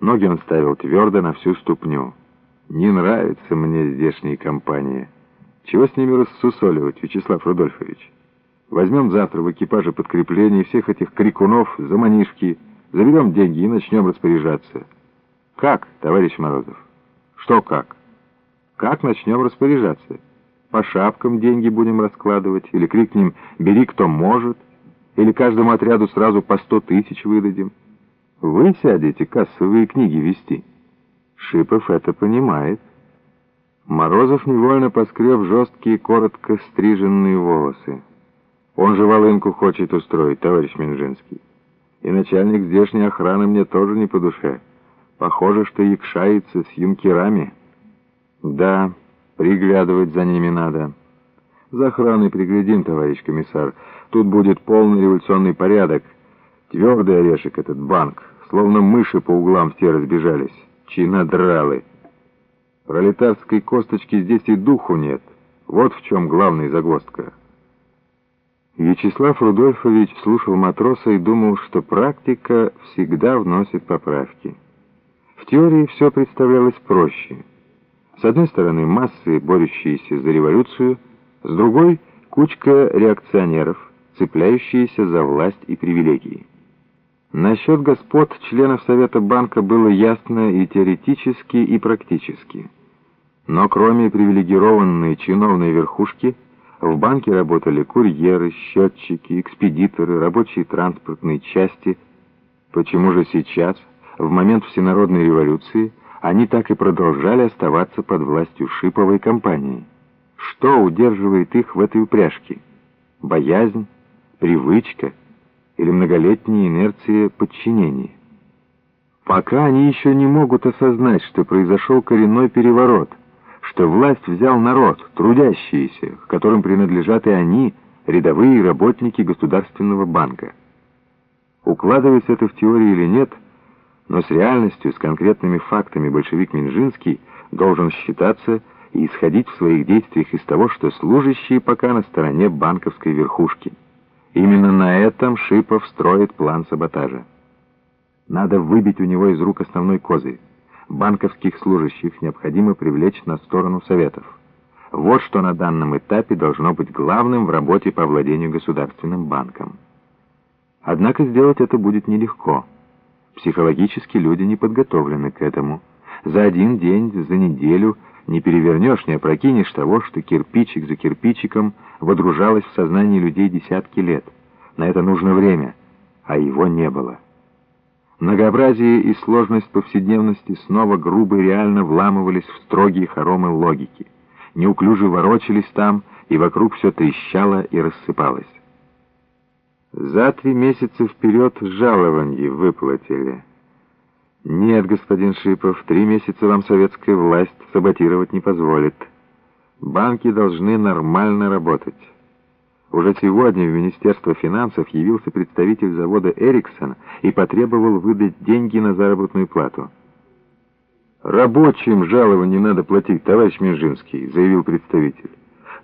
Ноги он ставил твердо на всю ступню. Не нравится мне здешняя компания. Чего с ними рассусоливать, Вячеслав Рудольфович? Возьмем завтра в экипаже подкрепление всех этих крикунов за манишки, заберем деньги и начнем распоряжаться. Как, товарищ Морозов? Что как? Как начнем распоряжаться? По шапкам деньги будем раскладывать? Или крикнем «бери, кто может»? Или каждому отряду сразу по сто тысяч выдадим? Вы сядете кассовые книги вести. Шипов это понимает. Морозов невольно поскреб жесткие, коротко стриженные волосы. Он же волынку хочет устроить, товарищ Минжинский. И начальник здешней охраны мне тоже не по душе. Похоже, что якшается с юнкерами. Да, приглядывать за ними надо. За охраной приглядим, товарищ комиссар. Тут будет полный революционный порядок. Твердый орешек этот банк. Словно мыши по углам все разбежались. Чинодралы. Пролетарской косточки здесь и духу нет. Вот в чем главная загвоздка. Вячеслав Рудольфович слушал матроса и думал, что практика всегда вносит поправки. В теории все представлялось проще. С одной стороны, массы, борющиеся за революцию, с другой — кучка реакционеров, цепляющиеся за власть и привилегии. Насчет господ членов Совета банка было ясно и теоретически, и практически. Но кроме привилегированной чиновной верхушки, в банке работали курьеры, счетчики, экспедиторы, рабочие транспортные части. Почему же сейчас, в момент всенародной революции, они так и продолжали оставаться под властью Шиповой компании? Что удерживает их в этой упряжке? Боязнь? Привычка? Или многолетняя инерция подчинения. Пока они еще не могут осознать, что произошел коренной переворот, что власть взял народ, трудящиеся, к которым принадлежат и они, рядовые работники Государственного банка. Укладывается это в теорию или нет, но с реальностью, с конкретными фактами большевик Минжинский должен считаться и исходить в своих действиях из того, что служащие пока на стороне банковской верхушки. Именно на этом Шипов строит план саботажа. Надо выбить у него из рук основной козырь. Банковских служащих необходимо привлечь на сторону Советов. Вот что на данном этапе должно быть главным в работе по владению государственным банком. Однако сделать это будет нелегко. Психологически люди не подготовлены к этому. За один день, за неделю не перевернешь, не опрокинешь того, что кирпичик за кирпичиком водружалось в сознании людей десятки лет. На это нужно время, а его не было. Многообразие и сложность повседневности снова грубо и реально вламывались в строгие хоромы логики. Неуклюже ворочались там, и вокруг все трещало и рассыпалось. За три месяца вперед жалованье выплатили. «Нет, господин Шипов, три месяца вам советская власть саботировать не позволит. Банки должны нормально работать». Уже сегодня в Министерство финансов явился представитель завода «Эриксон» и потребовал выдать деньги на заработную плату. «Рабочим жалование надо платить, товарищ Минжинский», — заявил представитель.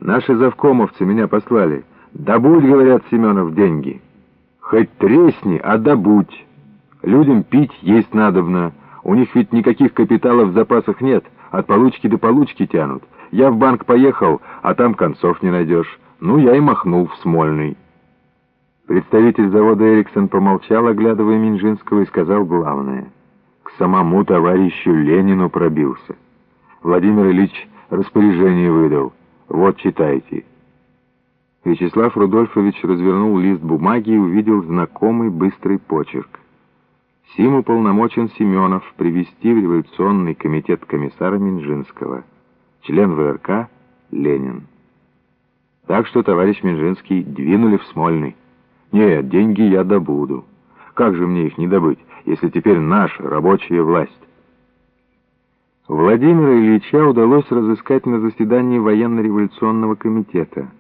«Наши завкомовцы меня послали. Добудь, — говорят Семенов, — деньги. Хоть тресни, а добудь». Людям пить есть надобно. У них ведь никаких капиталов в запасах нет. От получки до получки тянут. Я в банк поехал, а там концов не найдешь. Ну, я и махнул в Смольный. Представитель завода «Эриксон» помолчал, оглядывая Минжинского, и сказал главное. К самому товарищу Ленину пробился. Владимир Ильич распоряжение выдал. Вот читайте. Вячеслав Рудольфович развернул лист бумаги и увидел знакомый быстрый почерк. Сим уполномочен Семенов привести в революционный комитет комиссара Минжинского. Член ВРК Ленин. Так что, товарищ Минжинский, двинули в Смольный. Нет, деньги я добуду. Как же мне их не добыть, если теперь наша рабочая власть? Владимира Ильича удалось разыскать на заседании военно-революционного комитета.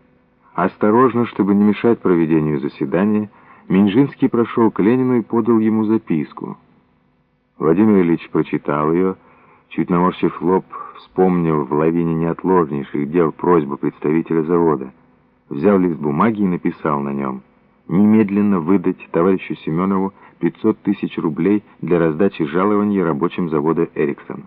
Осторожно, чтобы не мешать проведению заседания, Минжинский прошел к Ленину и подал ему записку. Владимир Ильич прочитал ее, чуть наморщив лоб, вспомнил в лавине неотложнейших дел просьбу представителя завода. Взял лист бумаги и написал на нем немедленно выдать товарищу Семенову 500 тысяч рублей для раздачи жалований рабочим завода «Эриксон».